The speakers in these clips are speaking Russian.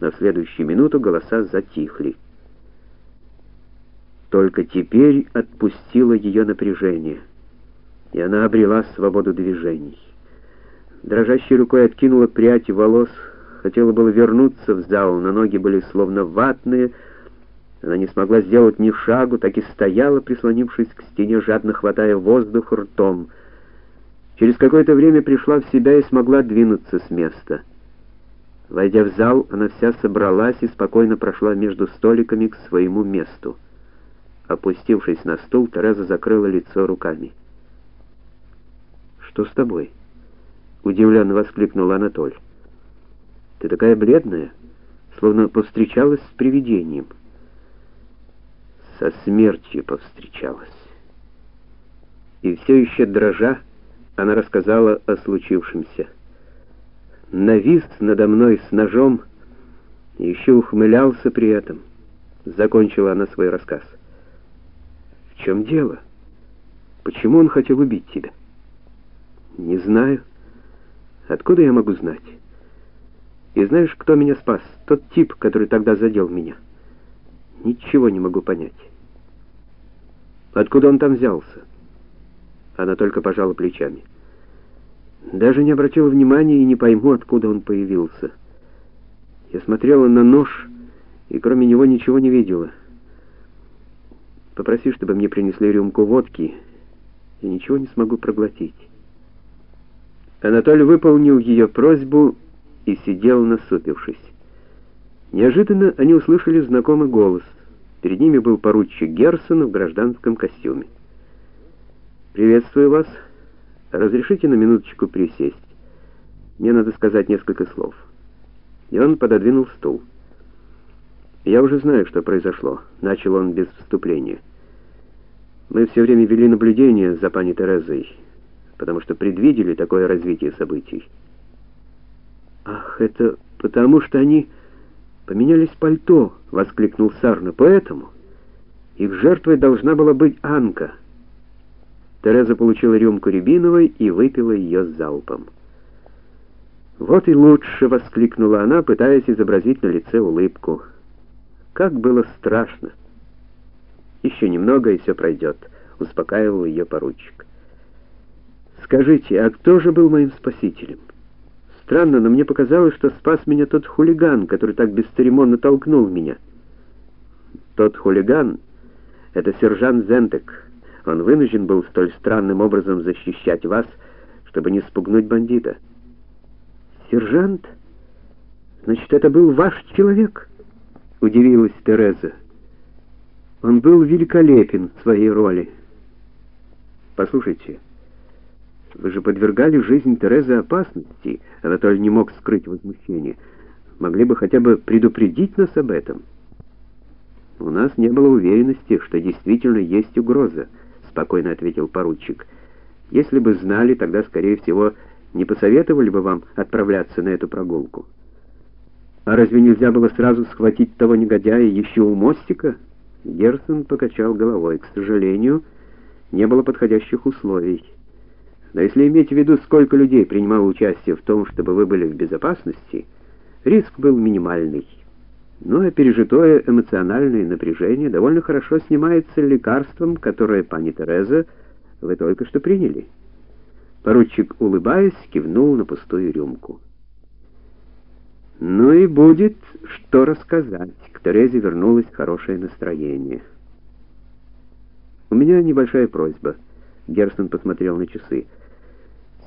в следующую минуту голоса затихли. Только теперь отпустило ее напряжение, и она обрела свободу движений. Дрожащей рукой откинула прядь волос, хотела было вернуться в зал, но ноги были словно ватные, она не смогла сделать ни шагу, так и стояла, прислонившись к стене, жадно хватая воздух ртом. Через какое-то время пришла в себя и смогла двинуться с места. Войдя в зал, она вся собралась и спокойно прошла между столиками к своему месту. Опустившись на стул, Тереза закрыла лицо руками. «Что с тобой?» — удивленно воскликнул Анатоль. «Ты такая бледная, словно повстречалась с привидением». «Со смертью повстречалась». И все еще дрожа, она рассказала о случившемся. Навис надо мной с ножом и еще ухмылялся при этом. Закончила она свой рассказ. В чем дело? Почему он хотел убить тебя? Не знаю. Откуда я могу знать? И знаешь, кто меня спас? Тот тип, который тогда задел меня. Ничего не могу понять. Откуда он там взялся? Она только пожала плечами. Даже не обратила внимания и не пойму, откуда он появился. Я смотрела на нож и кроме него ничего не видела. Попроси, чтобы мне принесли рюмку водки. Я ничего не смогу проглотить. Анатолий выполнил ее просьбу и сидел насупившись. Неожиданно они услышали знакомый голос. Перед ними был поручик Герсон в гражданском костюме. «Приветствую вас. Разрешите на минуточку присесть. Мне надо сказать несколько слов». И он пододвинул стул. «Я уже знаю, что произошло», — начал он без вступления. «Мы все время вели наблюдение за пани Терезой, потому что предвидели такое развитие событий». «Ах, это потому что они поменялись пальто!» — воскликнул Сарна. «Поэтому их жертвой должна была быть Анка». Тереза получила рюмку рябиновой и выпила ее залпом. «Вот и лучше!» — воскликнула она, пытаясь изобразить на лице улыбку. «Как было страшно!» «Еще немного, и все пройдет», — успокаивал ее поручик. «Скажите, а кто же был моим спасителем?» Странно, но мне показалось, что спас меня тот хулиган, который так бесцеремонно толкнул меня. Тот хулиган — это сержант Зентек. Он вынужден был столь странным образом защищать вас, чтобы не спугнуть бандита. «Сержант? Значит, это был ваш человек?» — удивилась Тереза. Он был великолепен в своей роли. «Послушайте, вы же подвергали жизнь Терезы опасности», — Анатолий не мог скрыть возмущение. «Могли бы хотя бы предупредить нас об этом». «У нас не было уверенности, что действительно есть угроза», — спокойно ответил поручик. «Если бы знали, тогда, скорее всего, не посоветовали бы вам отправляться на эту прогулку. А разве нельзя было сразу схватить того негодяя еще у мостика? Герсон покачал головой. К сожалению, не было подходящих условий. Но если иметь в виду, сколько людей принимало участие в том, чтобы вы были в безопасности, риск был минимальный. Ну а пережитое эмоциональное напряжение довольно хорошо снимается лекарством, которое пани Тереза вы только что приняли. Поручик, улыбаясь, кивнул на пустую рюмку. Ну и будет что рассказать. К Терезе вернулось хорошее настроение. У меня небольшая просьба. Герсон посмотрел на часы.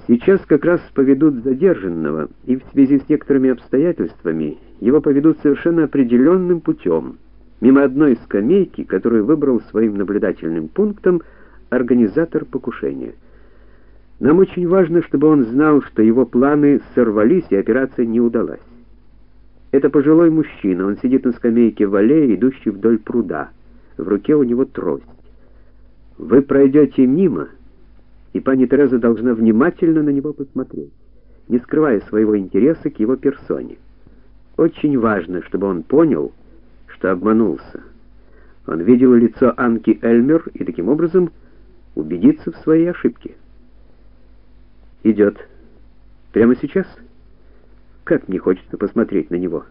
Сейчас как раз поведут задержанного, и в связи с некоторыми обстоятельствами его поведут совершенно определенным путем, мимо одной скамейки, которую выбрал своим наблюдательным пунктом организатор покушения. Нам очень важно, чтобы он знал, что его планы сорвались и операция не удалась. Это пожилой мужчина, он сидит на скамейке в аллее, идущей вдоль пруда. В руке у него трость. Вы пройдете мимо, и пани Тереза должна внимательно на него посмотреть, не скрывая своего интереса к его персоне. Очень важно, чтобы он понял, что обманулся. Он видел лицо Анки Эльмер и таким образом убедиться в своей ошибке. Идет. Прямо сейчас? Как мне хочется посмотреть на него.